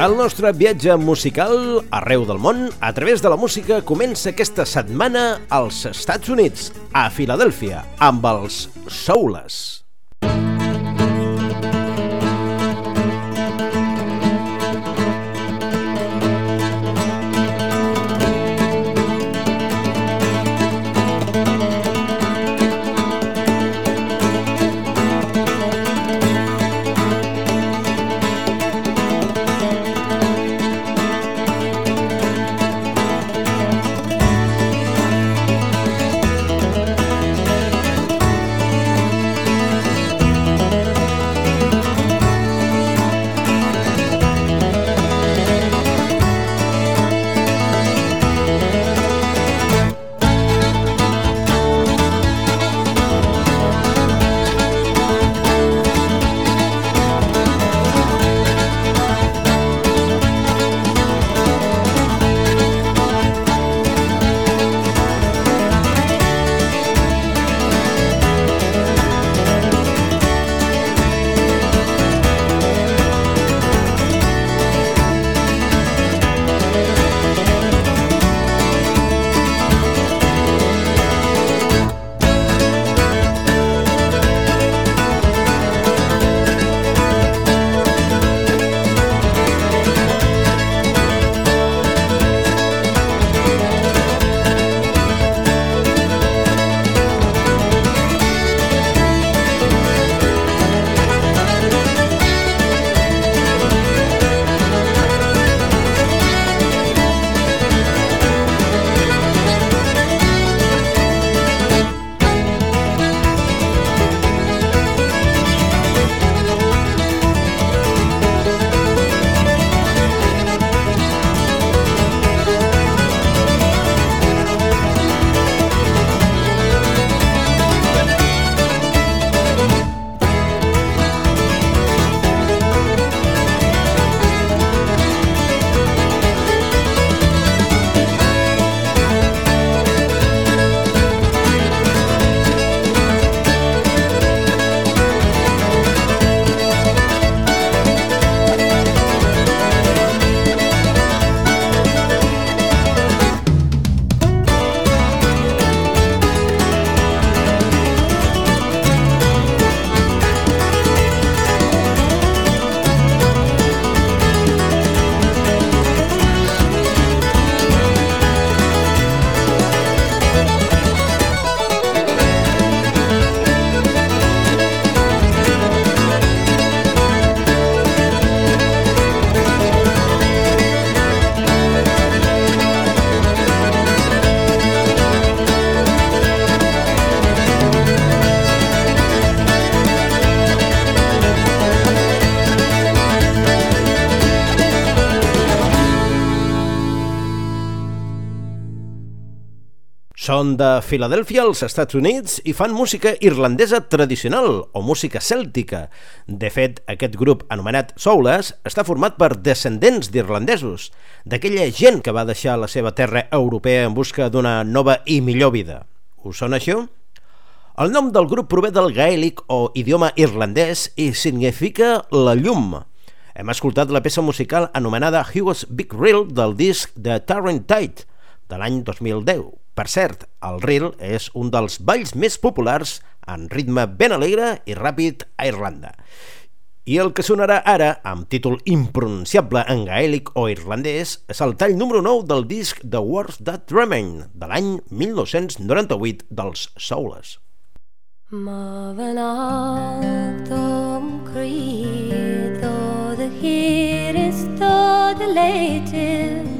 El nostre viatge musical arreu del món a través de la música comença aquesta setmana als Estats Units, a Filadèlfia, amb els Soules. Són de Filadèlfia, als Estats Units, i fan música irlandesa tradicional o música cèltica. De fet, aquest grup anomenat Soules està format per descendents d'irlandesos, d'aquella gent que va deixar la seva terra europea en busca d'una nova i millor vida. Us sona això? El nom del grup prové del gaèlic o idioma irlandès i significa la llum. Hem escoltat la peça musical anomenada Hugo's Big Reel del disc de Tarrant Tide de l'any 2010. Per cert, el reel és un dels balls més populars en ritme ben alegre i ràpid a Irlanda. I el que sonarà ara, amb títol impronunciable en gaèlic o irlandès, és el tall número 9 del disc The Words That Remain, de l'any 1998 dels Soules. Marvin Octom Creed, though the heat is though the latest,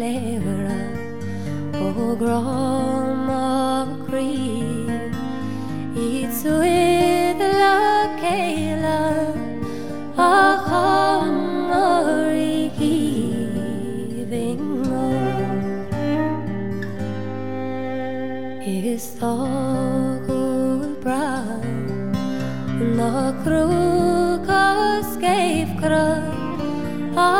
levra grama krig It's with la keila a hamari giving Is all brown na kruka skeivkra a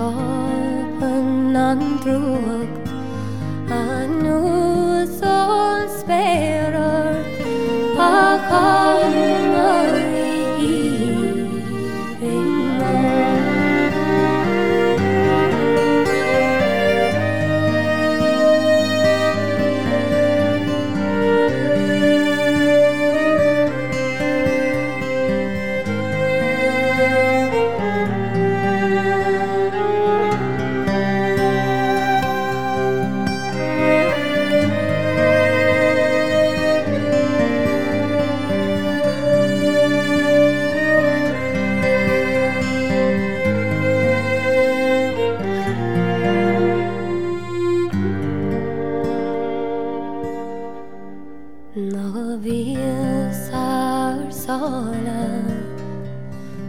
And on none through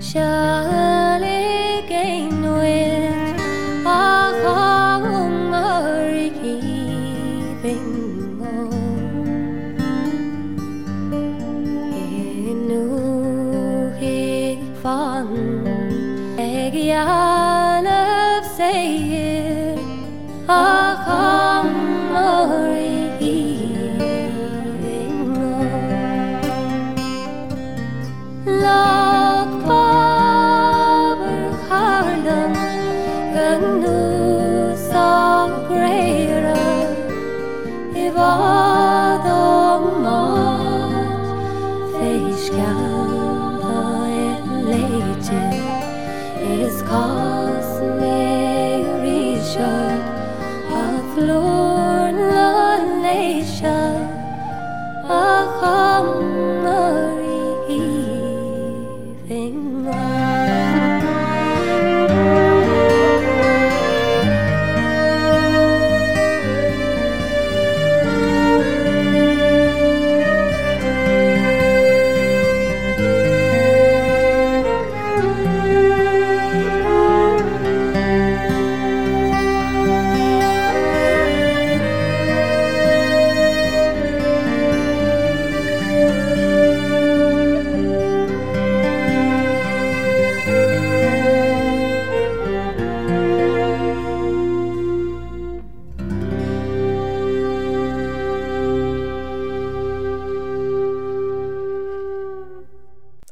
Charlie Game.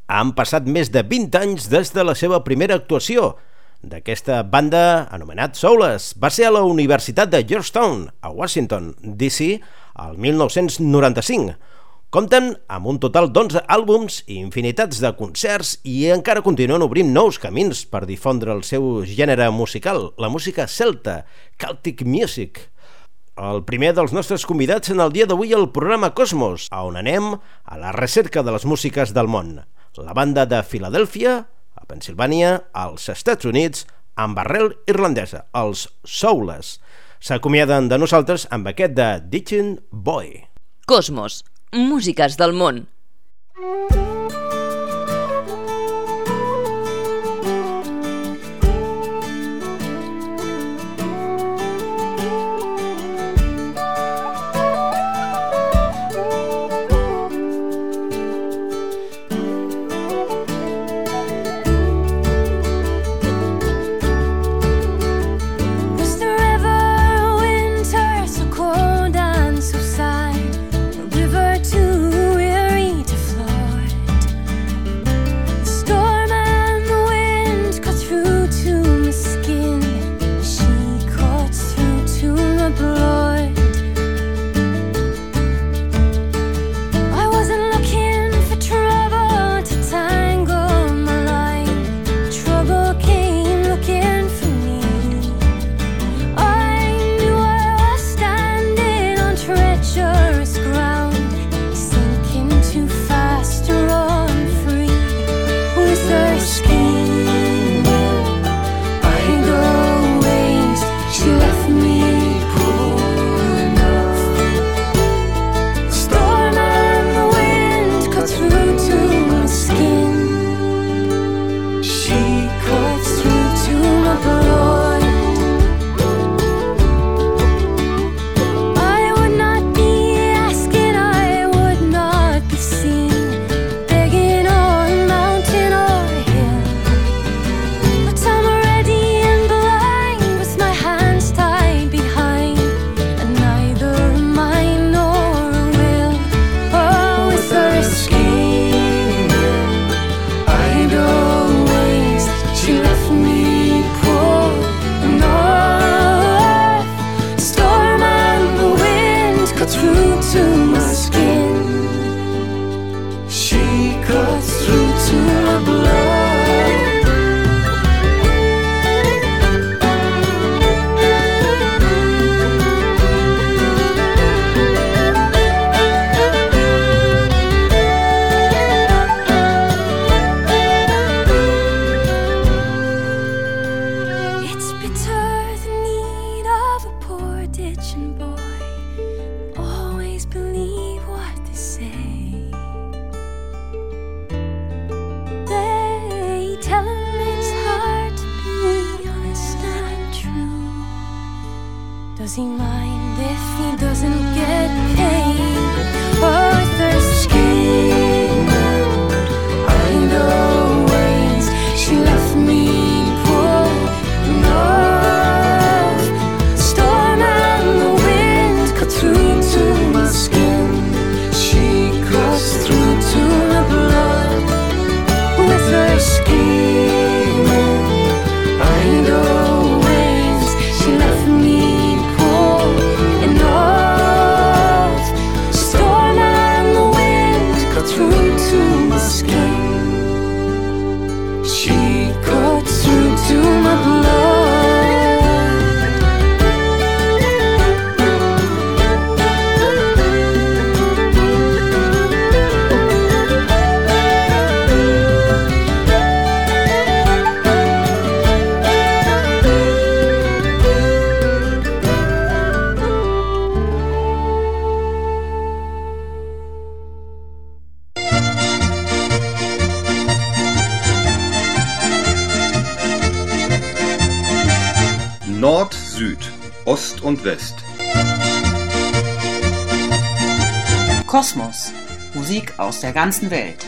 Han passat més de 20 anys des de la seva primera actuació d'aquesta banda anomenat Soulless. Va ser a la Universitat de Georgetown, a Washington, D.C., al 1995. Compten amb un total d'11 àlbums i infinitats de concerts i encara continuen obrint nous camins per difondre el seu gènere musical, la música celta, Celtic Music. El primer dels nostres convidats en el dia d'avui al programa Cosmos, on anem a la recerca de les músiques del món la banda de Filadèlfia, a Pensilvània, als Estats Units, amb arrel irlandesa, els Soules. S'acomiaden de nosaltres amb aquest de Ditching Boy. Cosmos, músiques del món. und der ganzen Welt.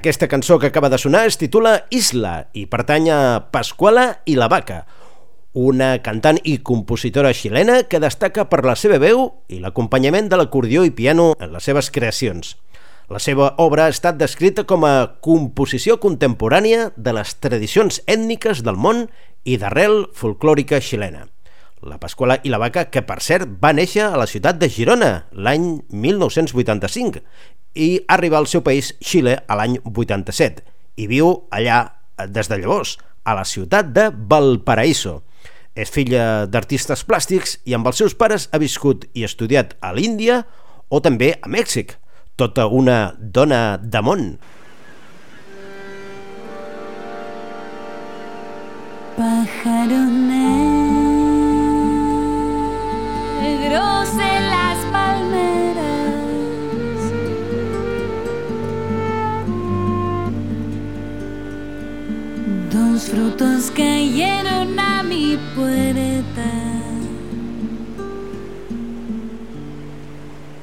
Aquesta cançó que acaba de sonar es titula Isla i pertany a Pasquala i la Vaca, una cantant i compositora xilena que destaca per la seva veu i l'acompanyament de l'acordió i piano en les seves creacions. La seva obra ha estat descrita com a composició contemporània de les tradicions ètniques del món i d'arrel folclòrica xilena. La Pasquala i la Vaca, que per cert va néixer a la ciutat de Girona l'any 1985 i arriba al seu país, Xile, a l'any 87 i viu allà des de llavors, a la ciutat de Valparaíso. És filla d'artistes plàstics i amb els seus pares ha viscut i estudiat a l'Índia o també a Mèxic. Tota una dona de món. Pájaro negros en las palmeras. Dos frutos cayeron a mi puerta.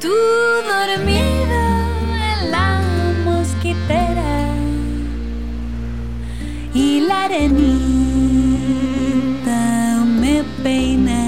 Tú dormido en la mosquitera y la arenita me peina.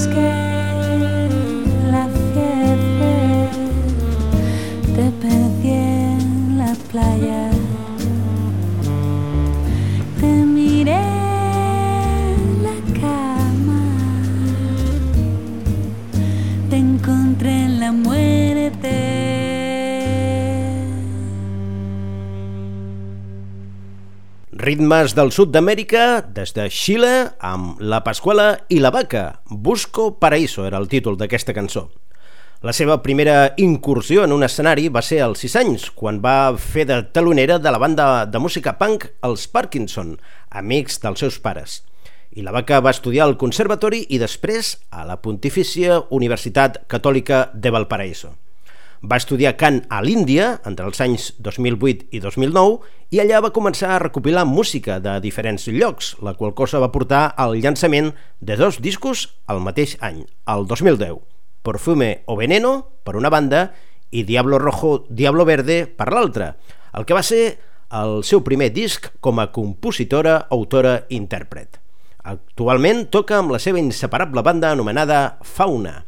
scared. Ritmes del sud d'Amèrica, des de Xile, amb La Pasquala i la Vaca. Busco Paraíso era el títol d'aquesta cançó. La seva primera incursió en un escenari va ser als 6 anys, quan va fer de talonera de la banda de música punk Els Parkinson, amics dels seus pares. I la Vaca va estudiar al Conservatori i després a la Pontifícia Universitat Catòlica de Valparaíso. Va estudiar cant a l'Índia entre els anys 2008 i 2009 i allà va començar a recopilar música de diferents llocs, la qual cosa va portar al llançament de dos discos al mateix any, el 2010. Perfume o Veneno, per una banda, i Diablo Rojo, Diablo Verde, per l'altra, el que va ser el seu primer disc com a compositora, autora i intèrpret. Actualment toca amb la seva inseparable banda anomenada Fauna,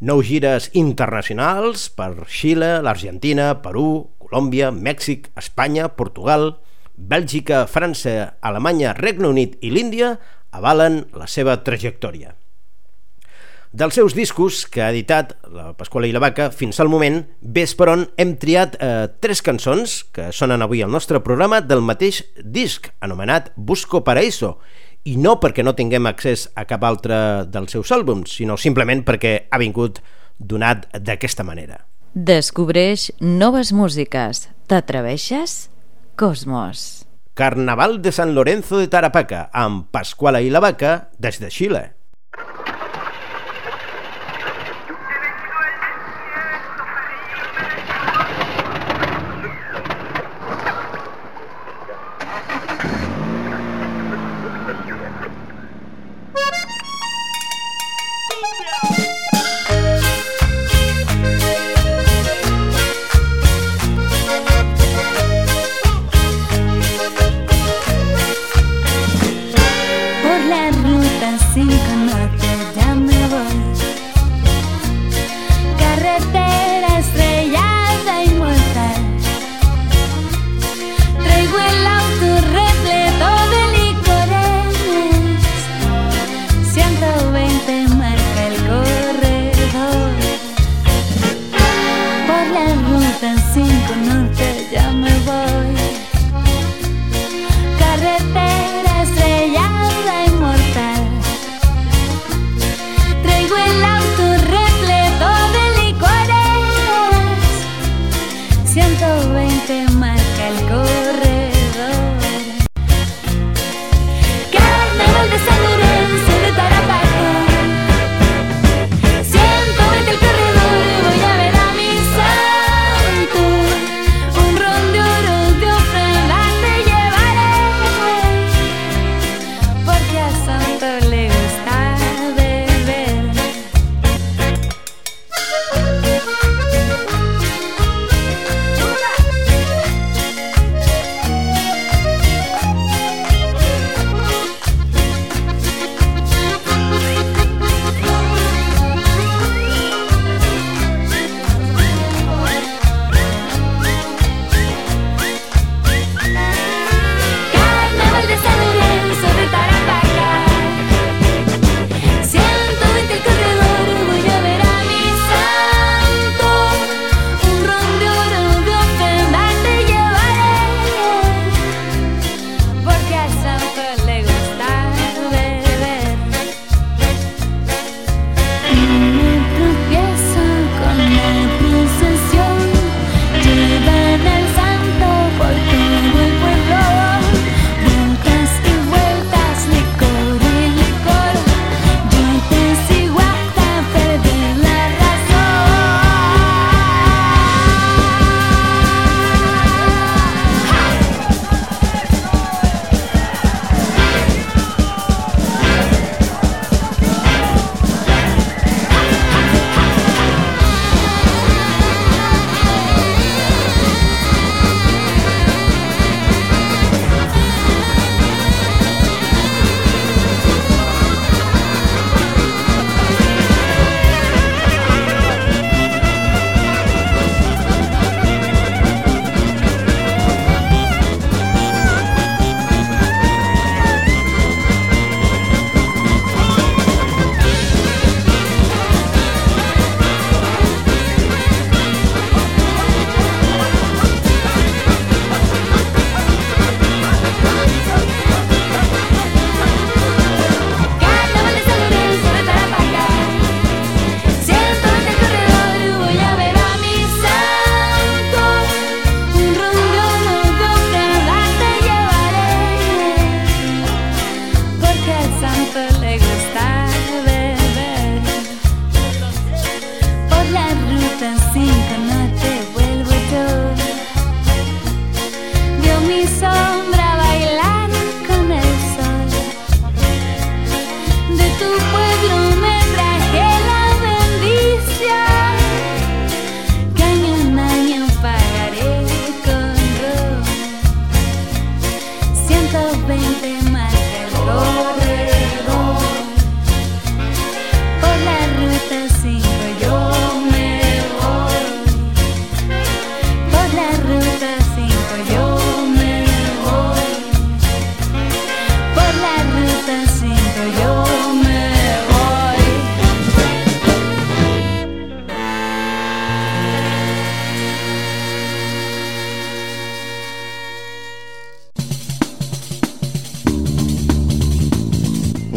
nou gires internacionals per Xile, l'Argentina, Perú, Colòmbia, Mèxic, Espanya, Portugal, Bèlgica, França, Alemanya, Regne Unit i l'Índia avalen la seva trajectòria. Dels seus discos que ha editat la Pasquala i la Vaca fins al moment, ves per on hem triat eh, tres cançons que sonen avui al nostre programa del mateix disc, anomenat Busco Paraíso, i no perquè no tinguem accés a cap altre dels seus àlbums, sinó simplement perquè ha vingut donat d'aquesta manera. Descobreix noves músiques. T'atreveixes? Cosmos. Carnaval de San Lorenzo de Tarapaca, amb Pasquala i la Vaca, des de Xile.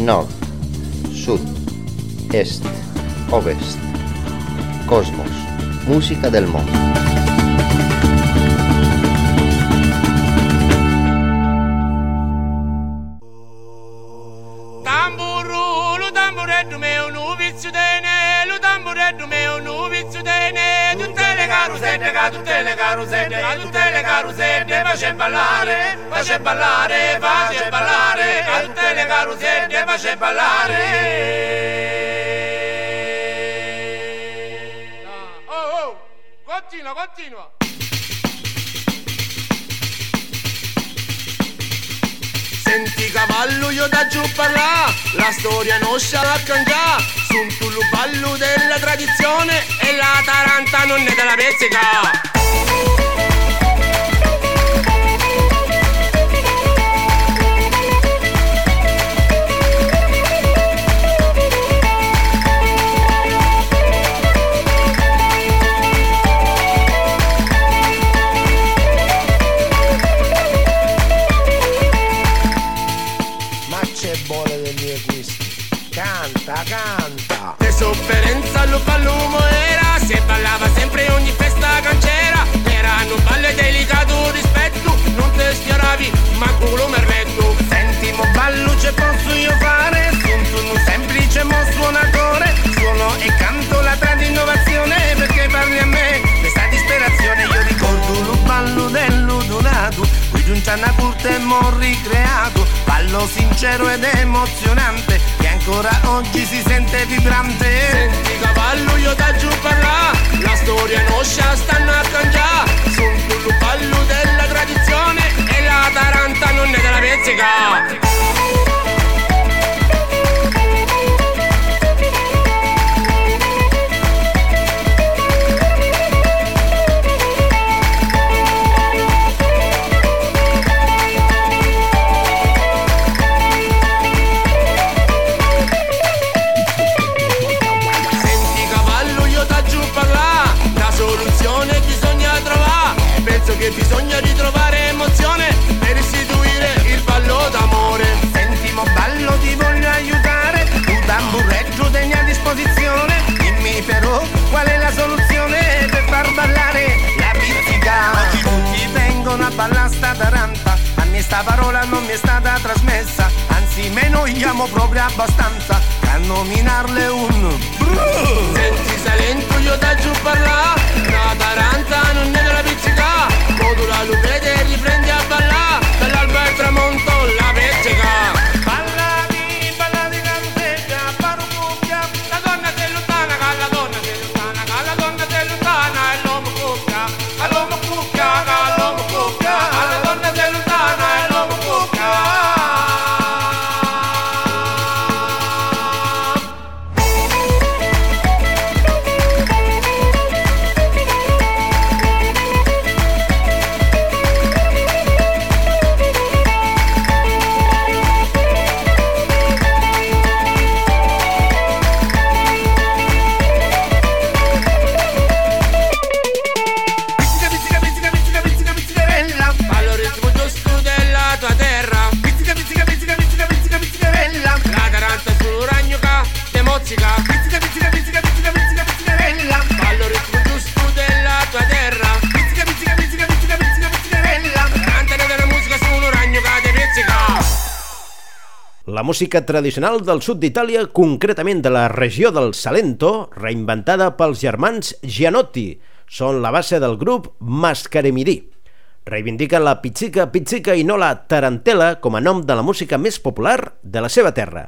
Nord, sud, est, ovest. Cosmos, música del món. Ca tutte le carusette, ca tutte le carusette, face ballare, face ballare, face ballare, ca tutte le carusette, face ballare. Oh, oh, continua, continua. Senti cavallo io da giù parla, la storia non sa la tu ballo della tradizione e la taranta non è della pezzica. Sofferenza lo pallumo era, se ballava sempre ogni festa cancera, erano balle delicato rispetto, non te sfioravi, ma culo merletto. Senti, mo ballo ce posso io fare. Sono un semplice mo suonatore. Suono e canto la trad innovazione perché parli a me. Questa disperazione io ricordo lo ballo dell'udonato. Qui giunta una curta e mo ricreato. Ballo sincero ed emozionante ancora oggi si sente vibrante. Senti cavallo io da giù parla, la storia nostra stanno a cangiare, sono tu ballo della tradizione e la taranta non è della pezzica. Far ballare la pizzica. Tutti vengono a ballare sta taranta. A me sta parola non mi è stata trasmessa. Anzi, me noi amo proprio abbastanza. A nominarle un. Senti salento io da giù parla, la taranta non è della pizzica, modula lo vede música tradicional del sud d'Itàlia, concretament de la regió del Salento, reinventada pels germans Gianotti, són la base del grup Mascaremirí. Reivindiquen la pizzica pizzica i no la tarantela com a nom de la música més popular de la seva terra.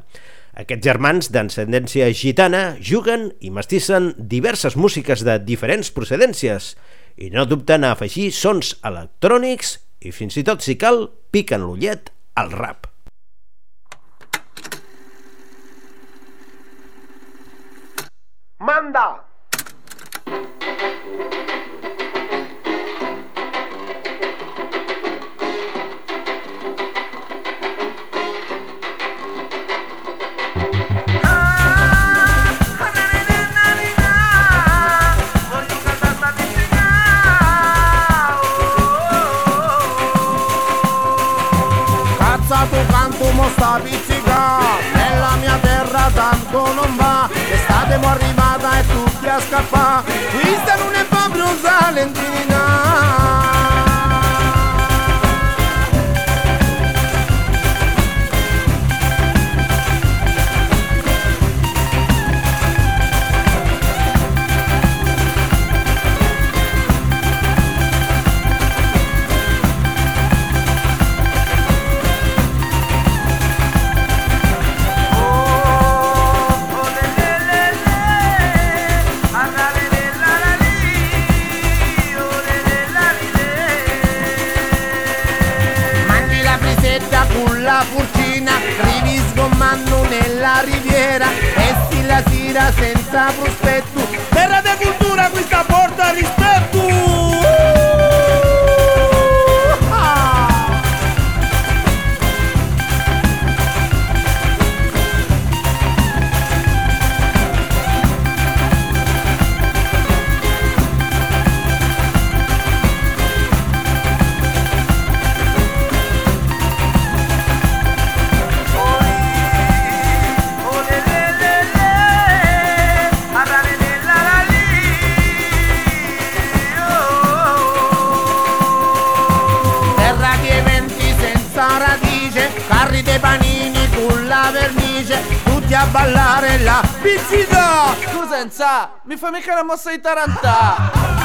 Aquests germans d'ascendència gitana juguen i mestissen diverses músiques de diferents procedències i no dubten a afegir sons electrònics i fins i tot, si cal, piquen l'ullet al rap. Manda! Cazzato canto mo tutti a ballare la pizzita! Scusa, mi fai mica la mossa di tarantà?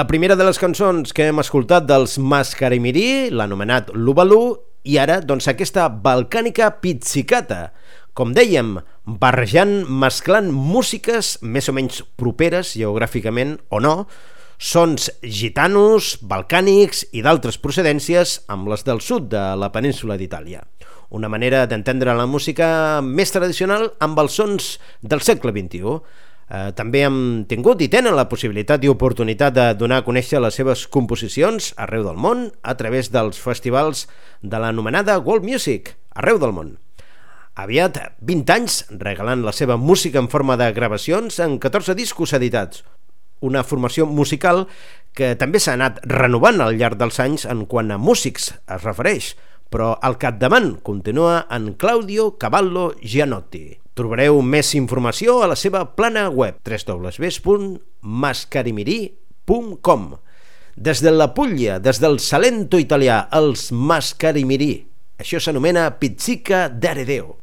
La primera de les cançons que hem escoltat dels Mascarimirí, l'anomenat Lubalú, i ara, doncs, aquesta balcànica pizzicata. Com dèiem, barrejant, mesclant músiques més o menys properes geogràficament o no, sons gitanos, balcànics i d'altres procedències amb les del sud de la península d'Itàlia. Una manera d'entendre la música més tradicional amb els sons del segle XXI. Eh, també hem tingut i tenen la possibilitat i oportunitat de donar a conèixer les seves composicions arreu del món a través dels festivals de l'anomenada World Music arreu del món. Aviat 20 anys regalant la seva música en forma de gravacions en 14 discos editats, una formació musical que també s'ha anat renovant al llarg dels anys en quant a músics es refereix, però al capdavant continua en Claudio Cavallo Gianotti. Trobareu més informació a la seva plana web www.mascarimirí.com Des de la Puglia, des del Salento italià, els Mascarimirí. Això s'anomena Pizzica d'Aredeo.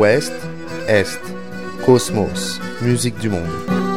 Ouest, Est. Cosmos, musique du monde.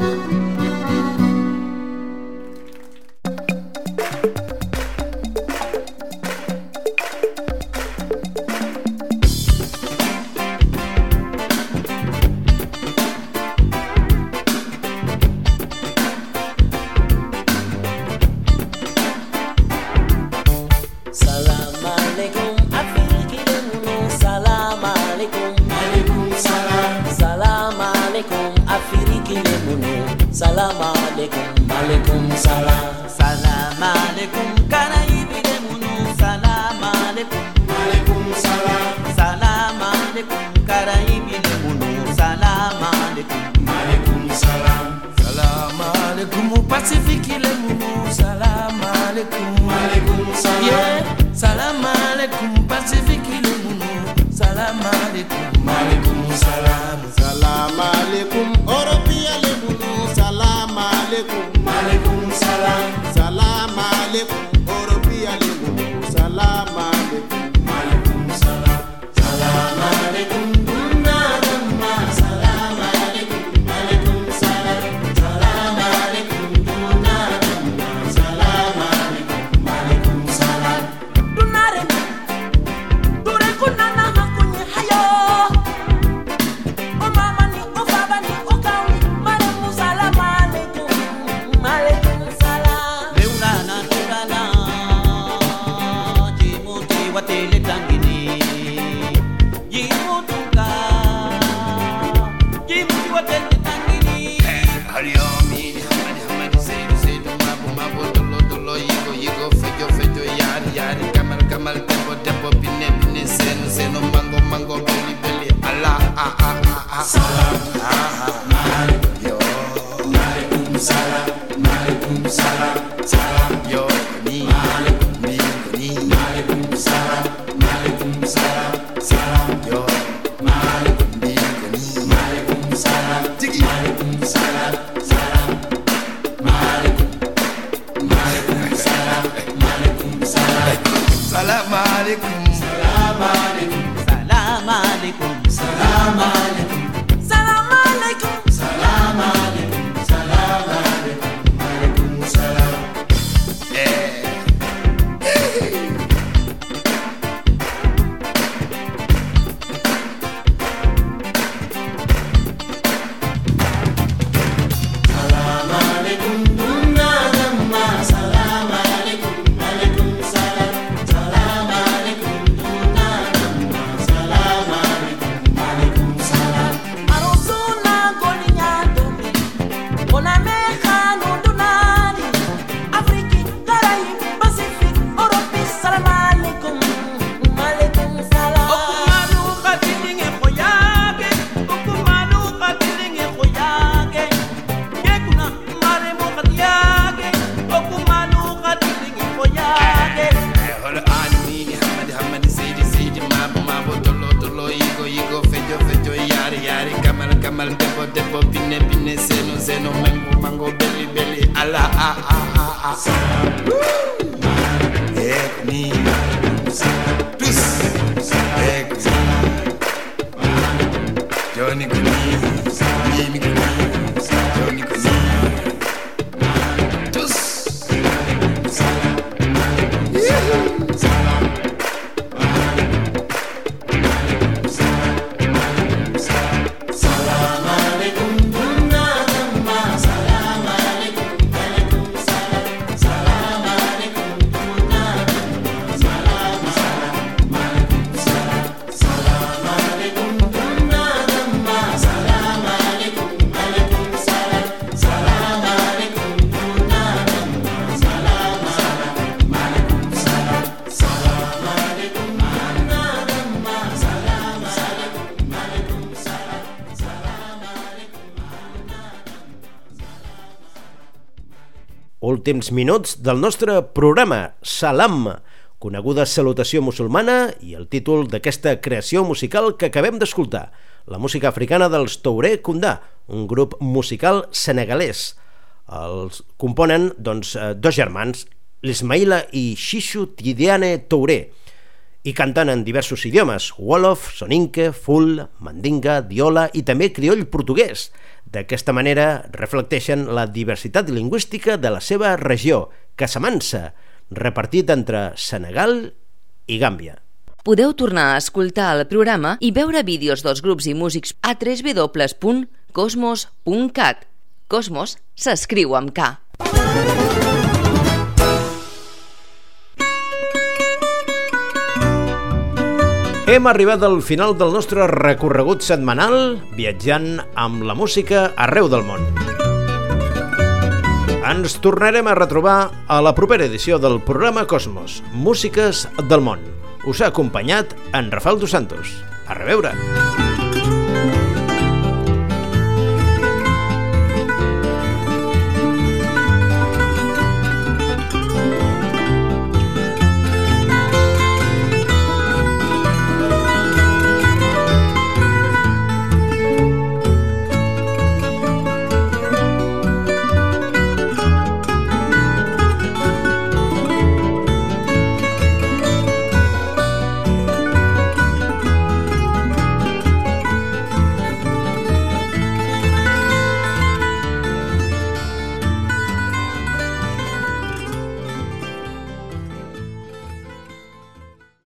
Últims minuts del nostre programa, Salam, coneguda salutació musulmana i el títol d'aquesta creació musical que acabem d'escoltar, la música africana dels Touré Kunda, un grup musical senegalès. Els componen doncs, eh, dos germans, l'Ismaïla i Shishu Tidiane Touré, i canten en diversos idiomes, Wolof, Soninke, Ful, Mandinga, Diola i també crioll portuguès. D'aquesta manera reflecteixen la diversitat lingüística de la seva regió, Casamansa, repartit entre Senegal i Gàmbia. Podeu tornar a escoltar el programa i veure vídeos dels grups i músics a www.cosmos.cat. Cosmos s'escriu amb K. Hem arribat al final del nostre recorregut setmanal viatjant amb la música arreu del món. Ens tornarem a retrobar a la propera edició del programa Cosmos, Músiques del món. Us ha acompanyat en Rafael Dos Santos. A reveure!